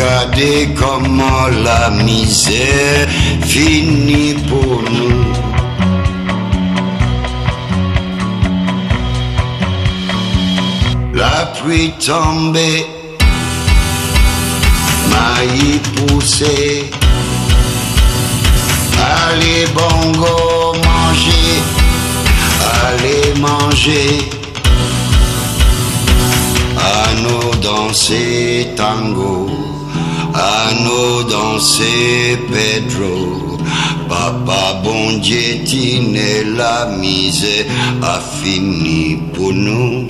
Gardez comment la misère finit pour nous. La pluie tombée, maïs poussé. Allez bongo manger, allez manger. À nous danser tango, à nous danser Pedro. Papa bon Dieu, tine la misère a fini pour nous.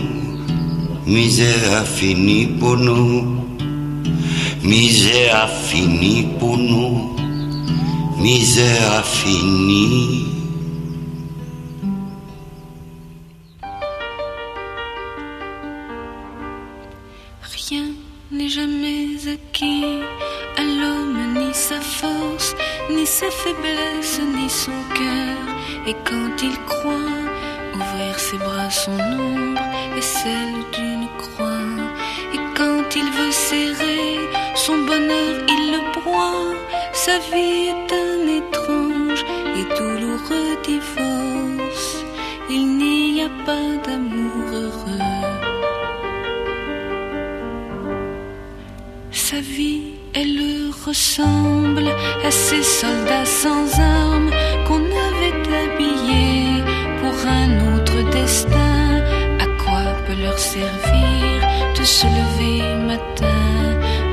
Misère a fini pour nous. Misère a fini pour nous. Misère a fini. Et quand il croit ouvrir ses bras, son ombre est celle d'une croix. Et quand il veut serrer son bonheur, il le broie. Sa vie est un étrange et douloureux divorce. Il n'y a pas d'amour heureux. Sa vie, elle ressemble à ces soldats sans armes servir de se lever matin,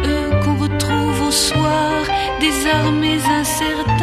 eux qu'on retrouve au soir, désarmés, incertains.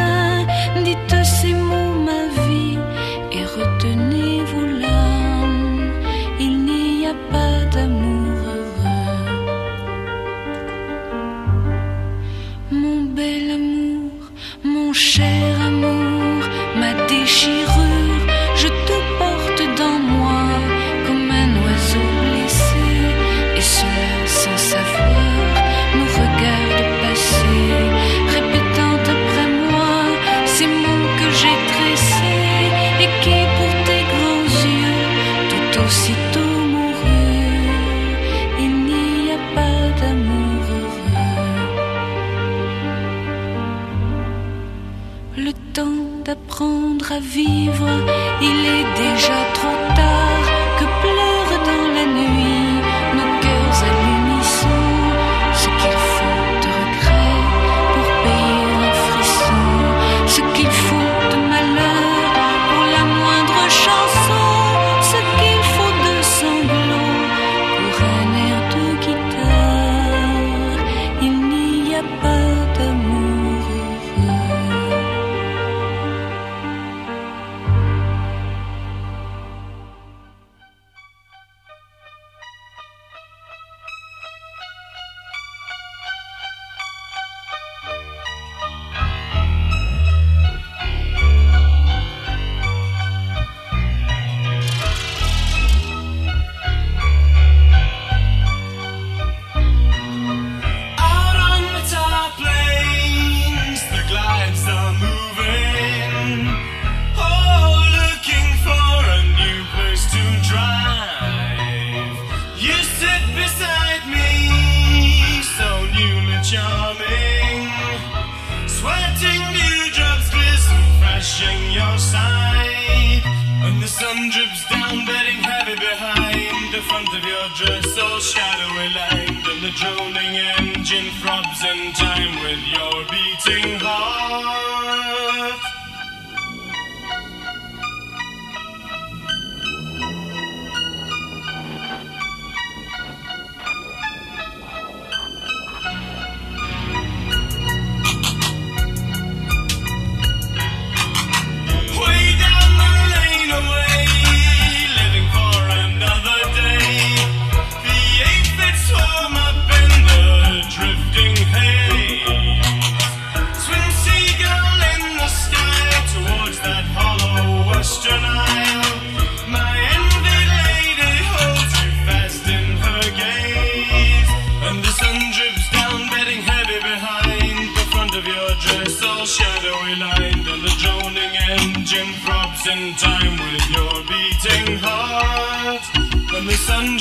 Il est déjà trop shadowy light and the droning engine throbs in time with your beating heart.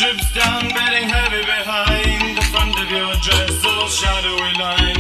drips down, very heavy behind the front of your dress, little shadowy lines.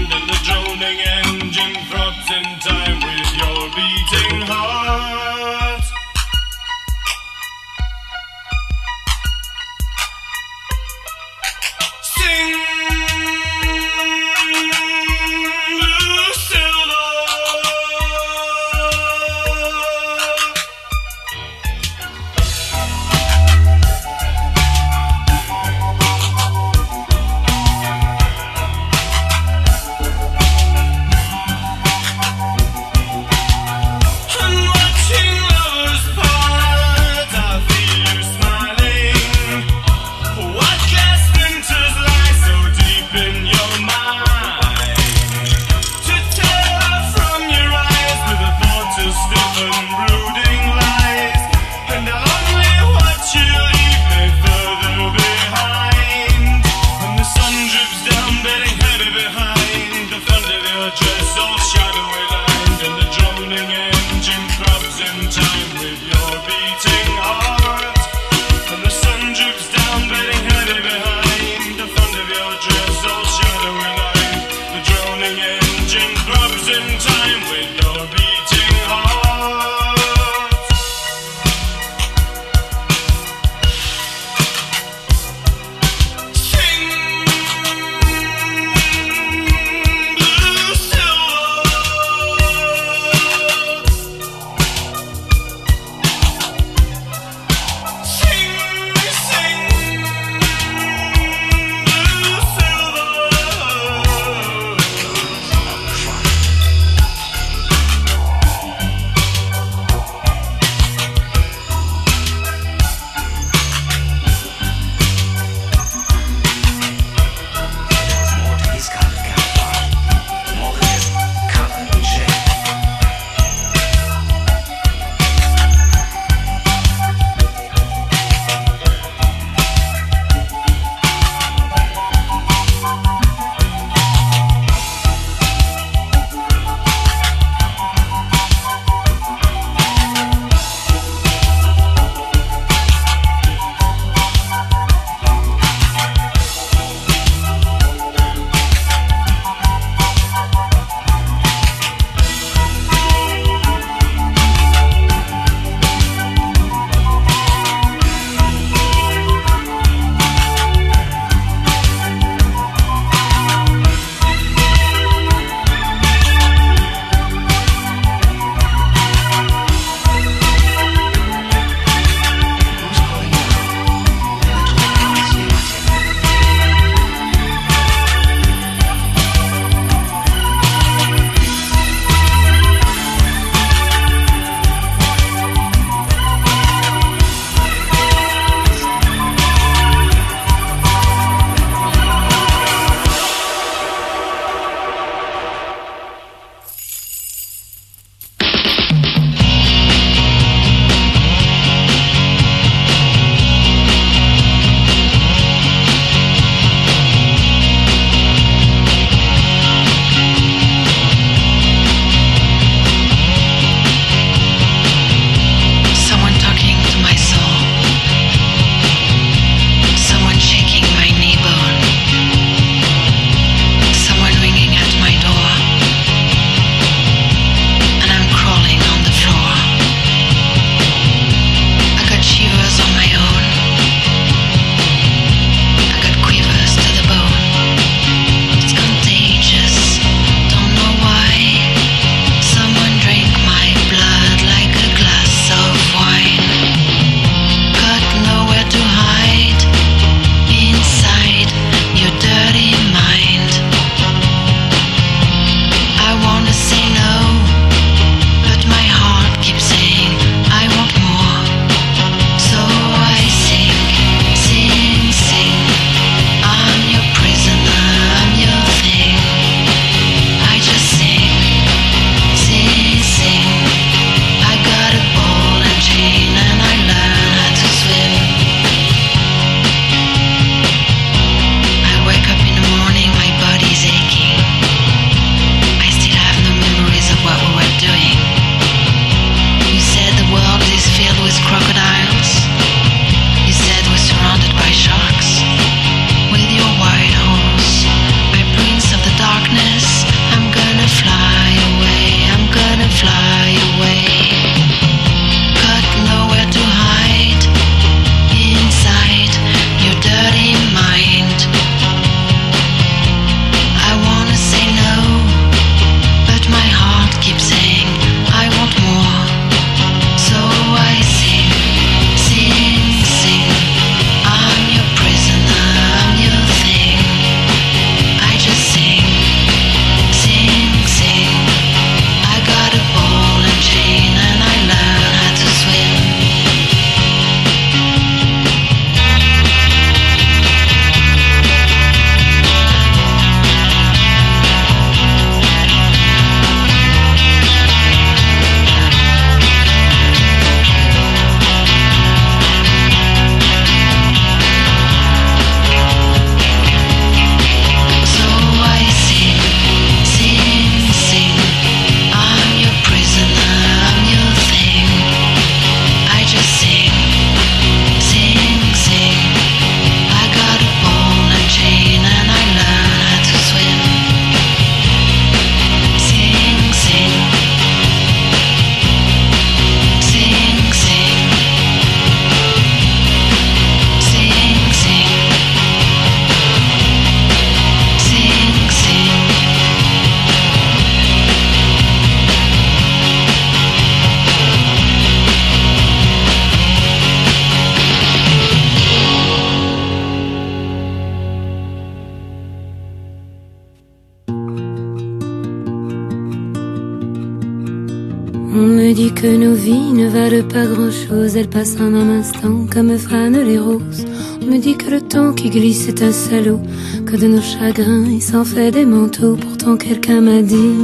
Pas grand-chose, elles passent en un instant comme fanent les roses. On me dit que le temps qui glisse est un salaud, que de nos chagrins il s'en fait des manteaux. Pourtant quelqu'un m'a dit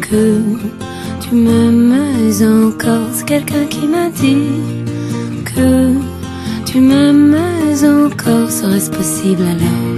que tu m'aimes encore. C'est quelqu'un qui m'a dit que tu m'aimes encore. Serait-ce possible alors?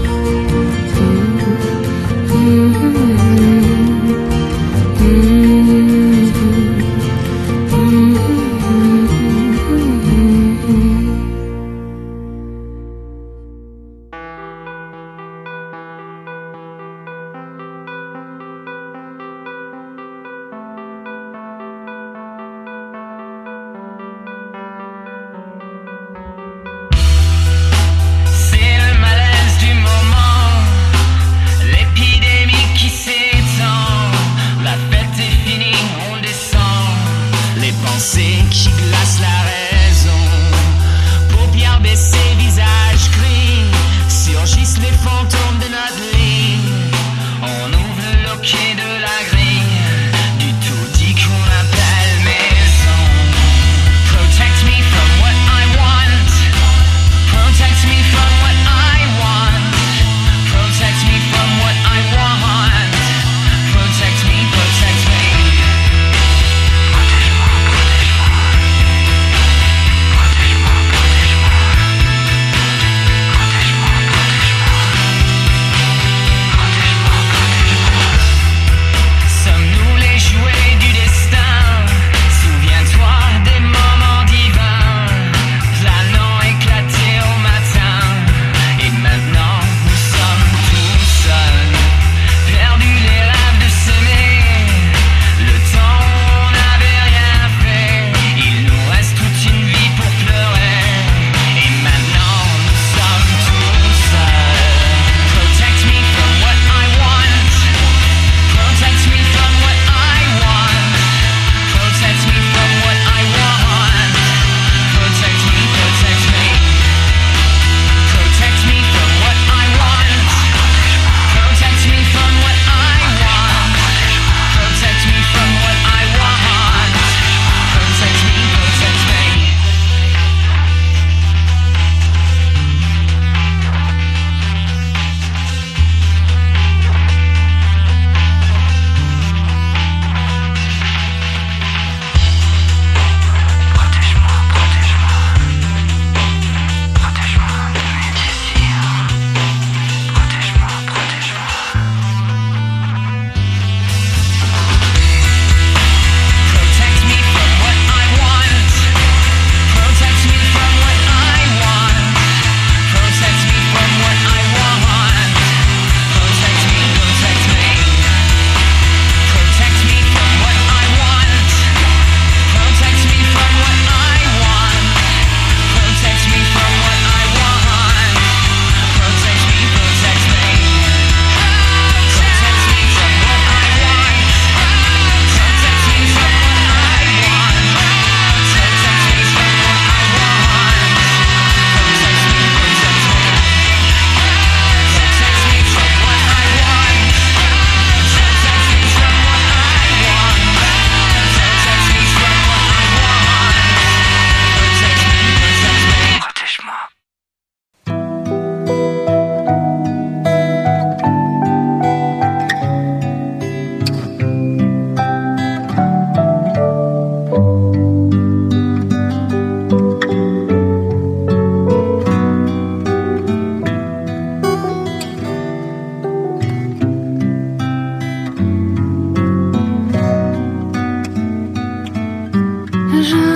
je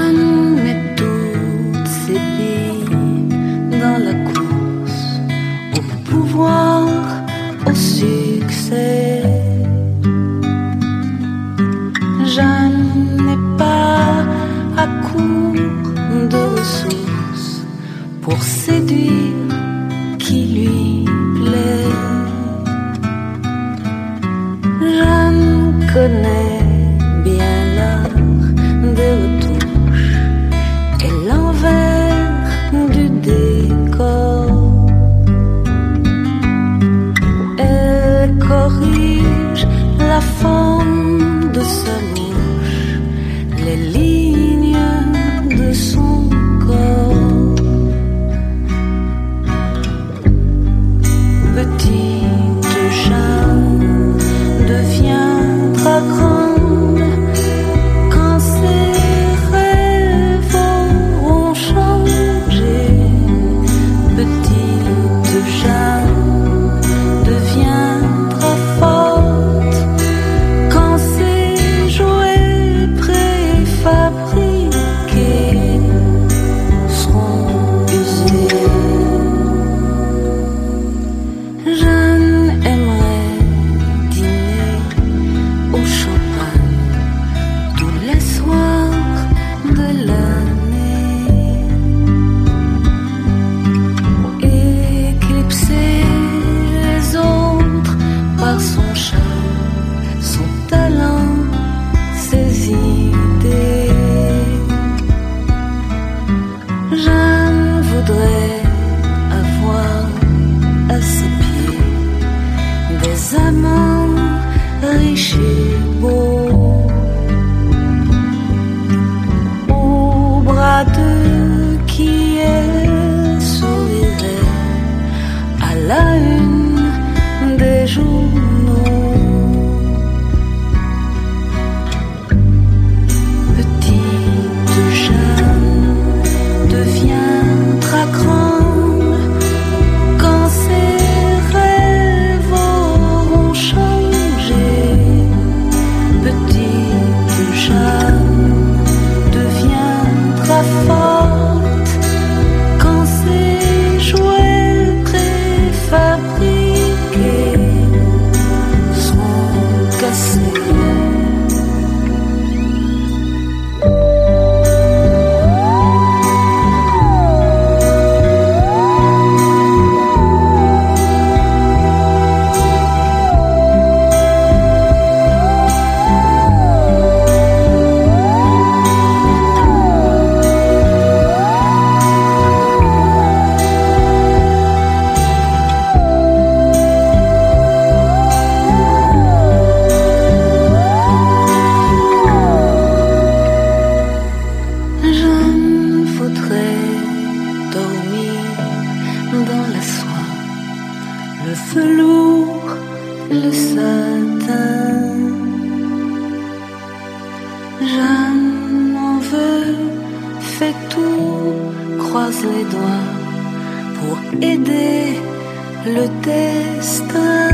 avoir à ses pieds des amants riches et beaux. Au bras de qui elle sourirait à la le destin.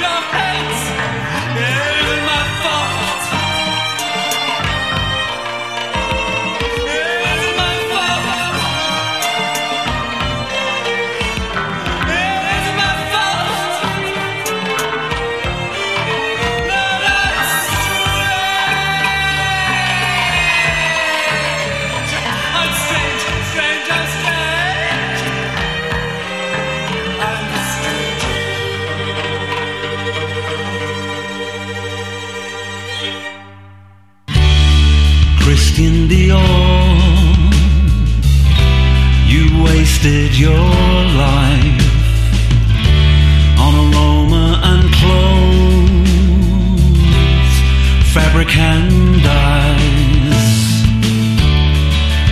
your hands. your life on aroma and clothes, fabric and dyes,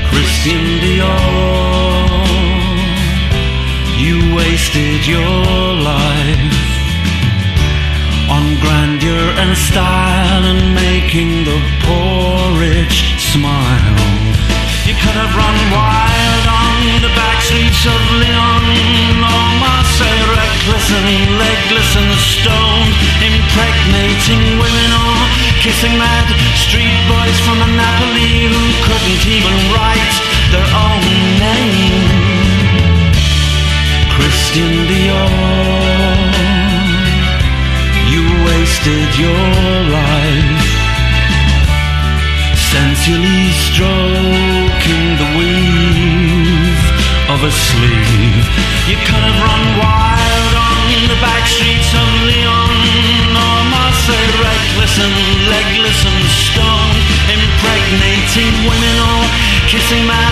Christian Dior. You wasted your life on grandeur and style and making the poor rich smile. kissing women or kissing mad street boys from Annapolis who couldn't even write their own name. Christian Dior, you wasted your life sensually stroking the weave of a sleeve. You could have run wild on the back streets of Leon and legless and strong, impregnating women all kissing my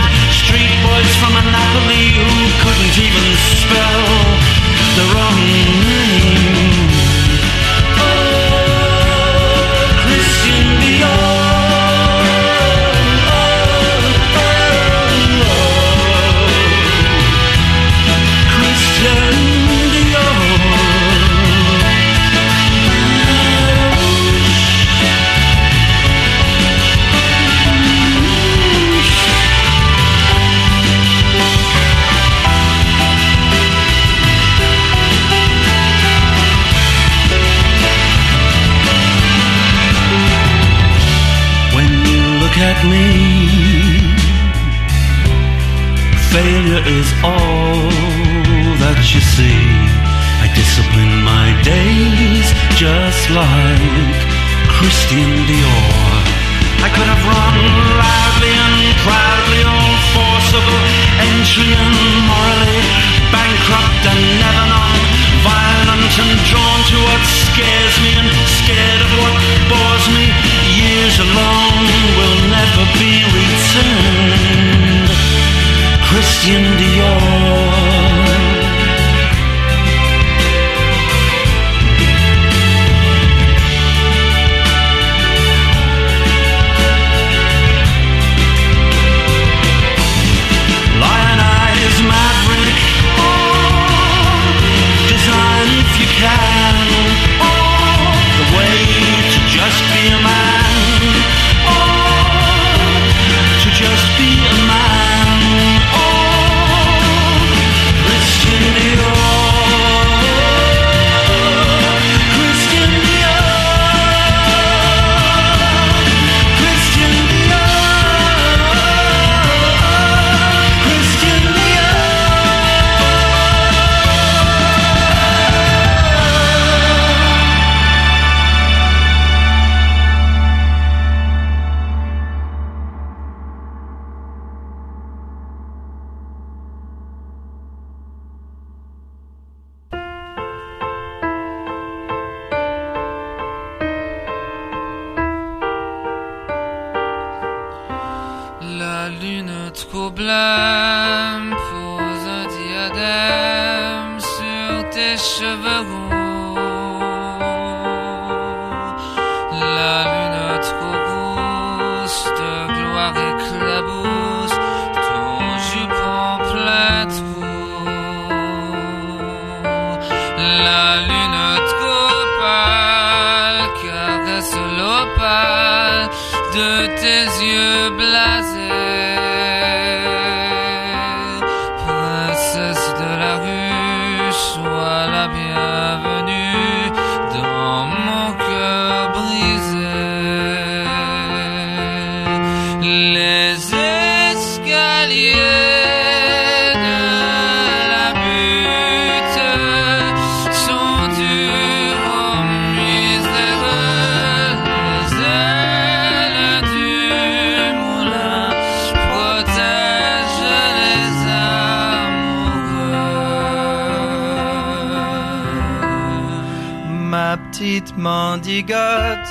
petite mendigote,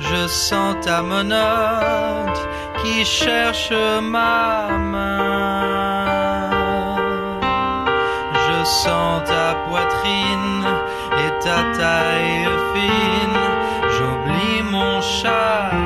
je sens ta monote qui cherche ma main. Je sens ta poitrine et ta taille fine, j'oublie mon chat.